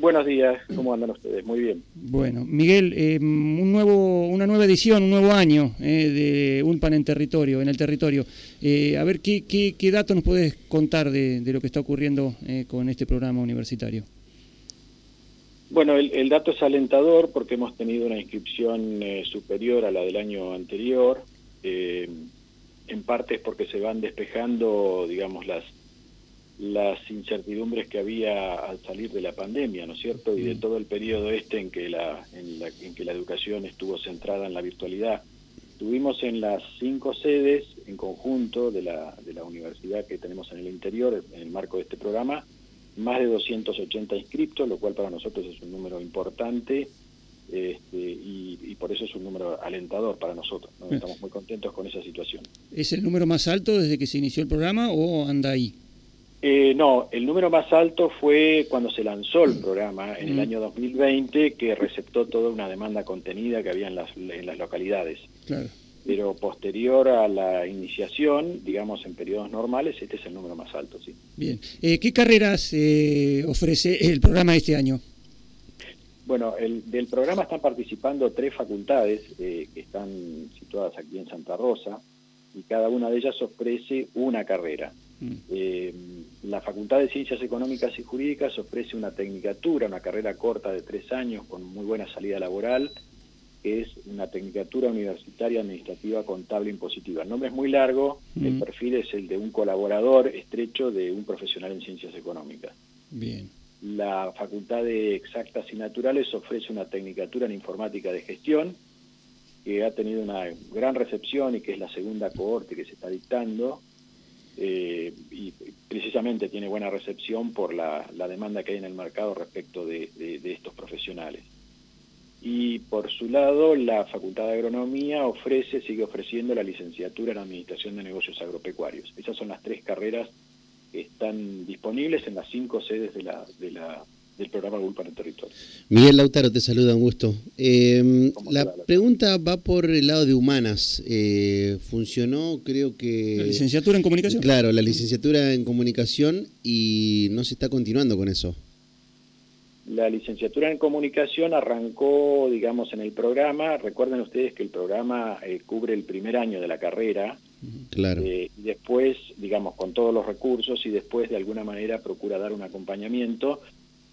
Buenos días, ¿cómo andan ustedes? Muy bien. Bueno, Miguel, eh, un nuevo, una nueva edición, un nuevo año eh, de UNPAN en territorio, en el territorio. Eh, a ver, ¿qué, qué, datos nos puedes contar de, lo que está ocurriendo con este programa universitario? Bueno, el, dato es alentador porque hemos tenido una inscripción superior a la del año anterior. en parte es porque se van despejando, digamos, las las incertidumbres que había al salir de la pandemia, ¿no es cierto? Y de todo el periodo este en que la, en, que la educación estuvo centrada en la virtualidad. Tuvimos en las cinco sedes en conjunto de la, de la universidad que tenemos en el interior, en el marco de este programa, más de 280 inscriptos, lo cual para nosotros es un número importante este, y, por eso es un número alentador para nosotros. Estamos muy contentos con esa situación. ¿Es el número más alto desde que se inició el programa o anda ahí? Eh, no, el número más alto fue cuando se lanzó el programa en el mm. año 2020, que receptó toda una demanda contenida que había en las, en las localidades. Pero posterior a la iniciación, digamos en periodos normales, este es el número más alto, sí. Bien. Eh, ¿Qué carreras eh, ofrece el programa este año? Bueno, el, del programa están participando tres facultades que están situadas aquí en Santa Rosa y cada una de ellas ofrece una carrera. Mm. Eh, la Facultad de Ciencias Económicas y Jurídicas ofrece una tecnicatura, una carrera corta de tres años con muy buena salida laboral, que es una tecnicatura universitaria administrativa contable impositiva. El nombre es muy largo, el perfil es el de un colaborador estrecho de un profesional en ciencias económicas. Bien. La Facultad de Exactas y Naturales ofrece una tecnicatura en informática de gestión, que ha tenido una gran recepción y que es la segunda cohorte que se está dictando eh, y precisamente tiene buena recepción por la, demanda que hay en el mercado respecto de, estos profesionales. Y por su lado, la Facultad de Agronomía ofrece, sigue ofreciendo la licenciatura en Administración de Negocios Agropecuarios. Esas son las tres carreras que están disponibles en las cinco sedes de la, de la del programa Google para el Territorio. Miguel Lautaro te saluda, un gusto. Eh, la pregunta va por el lado de humanas. Eh, funcionó, creo que... ¿La licenciatura en comunicación? Claro, la licenciatura en comunicación y no se está continuando con eso. La licenciatura en comunicación arrancó, digamos, en el programa. Recuerden ustedes que el programa eh, cubre el primer año de la carrera. Claro. y después, digamos, con todos los recursos y después de alguna manera procura dar un acompañamiento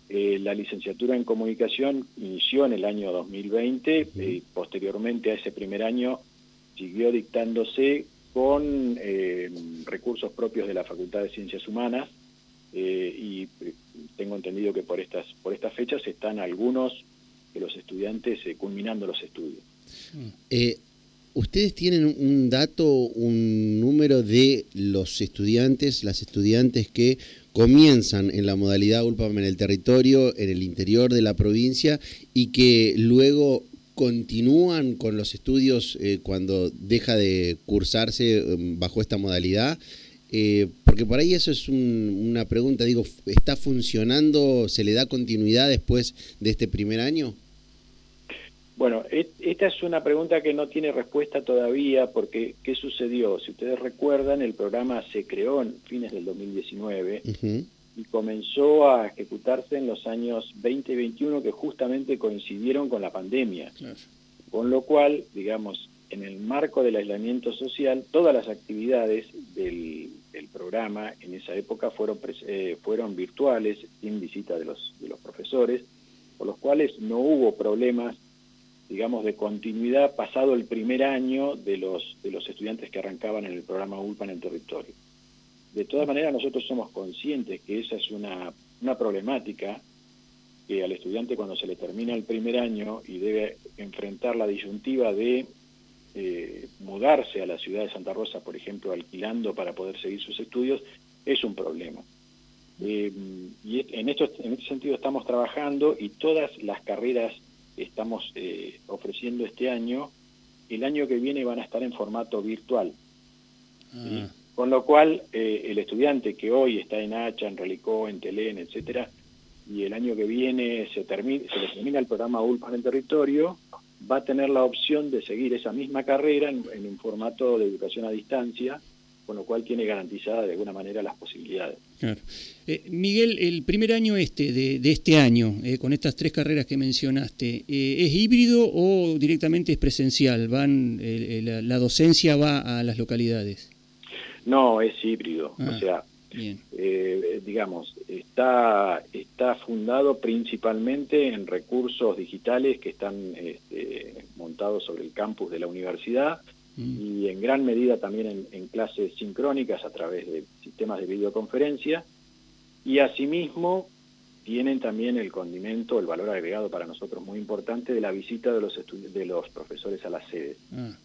eh, la licenciatura en comunicación inició en el año 2020, y eh, posteriormente a ese primer año siguió dictándose con eh, recursos propios de la Facultad de Ciencias Humanas y tengo entendido que por estas, por estas fechas están algunos de los estudiantes culminando los estudios. ¿Ustedes tienen un dato, un número de los estudiantes, las estudiantes que comienzan en la modalidad ULPAM en el territorio, en el interior de la provincia y que luego continúan con los estudios eh, cuando deja de cursarse em, bajo esta modalidad? Eh, porque por ahí eso es una pregunta, digo, ¿está funcionando? ¿Se le da continuidad después de este primer año? Bueno, esta es una pregunta que no tiene respuesta todavía porque ¿qué sucedió? Si ustedes recuerdan, el programa se creó en fines del 2019 y comenzó a ejecutarse en los años 20 y 21 que justamente coincidieron con la pandemia. Con lo cual, digamos, en el marco del aislamiento social, todas las actividades del, programa en esa época fueron, eh, fueron virtuales, sin visita de los, de los profesores, por los cuales no hubo problemas digamos, de continuidad pasado el primer año de los, de los estudiantes que arrancaban en el programa ULPA en el territorio. De todas maneras, nosotros somos conscientes que esa es una, una problemática que al estudiante cuando se le termina el primer año y debe enfrentar la disyuntiva de eh, mudarse a la ciudad de Santa Rosa, por ejemplo, alquilando para poder seguir sus estudios, es un problema. Eh, y en, esto, en este sentido estamos trabajando y todas las carreras estamos eh, ofreciendo este año, el año que viene van a estar en formato virtual. Ah. Con lo cual, eh, el estudiante que hoy está en Hacha, en Relicó, en Telén, etcétera, y el año que viene se, termina, se le termina el programa ULPA en el territorio, va a tener la opción de seguir esa misma carrera en, en un formato de educación a distancia, con lo cual tiene garantizada de alguna manera las posibilidades. Claro. Eh, Miguel, el primer año este, de, este año, eh, con estas tres carreras que mencionaste, eh, ¿es híbrido o directamente es presencial? ¿Van, la, docencia va a las localidades? No, es híbrido. o ah, sea, digamos, está, está fundado principalmente en recursos digitales que están este, montados sobre el campus de la universidad mm. y en gran medida también en clases sincrónicas a través de sistemas de videoconferencia y asimismo tienen también el condimento, el valor agregado para nosotros muy importante de la visita de los de los profesores a la sede. Ah,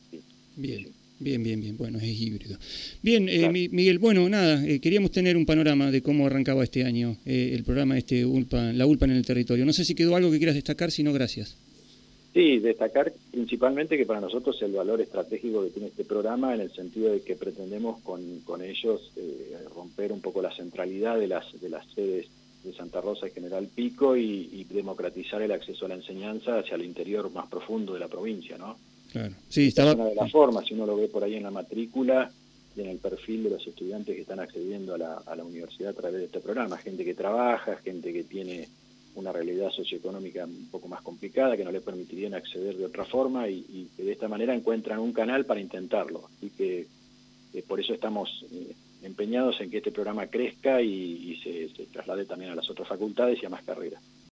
bien. Bien, bien, bien. Bueno, es híbrido. Bien, eh, Miguel, bueno, nada, eh, queríamos tener un panorama de cómo arrancaba este año eh, el programa este ULPA, la ULPA en el territorio. No sé si quedó algo que quieras destacar, si no, gracias. Sí, destacar principalmente que para nosotros el valor estratégico que tiene este programa en el sentido de que pretendemos con, con ellos eh, romper un poco la centralidad de las, de las sedes de Santa Rosa y General Pico y, democratizar el acceso a la enseñanza hacia el interior más profundo de la provincia, ¿no? Claro, sí, estaba... Es una de las formas, si uno lo ve por ahí en la matrícula y en el perfil de los estudiantes que están accediendo a la, a la universidad a través de este programa, gente que trabaja, gente que tiene una realidad socioeconómica un poco más complicada, que no le permitirían acceder de otra forma y, que de esta manera encuentran un canal para intentarlo. Y que por eso estamos eh, empeñados en que este programa crezca y, se, se traslade también a las otras facultades y a más carreras.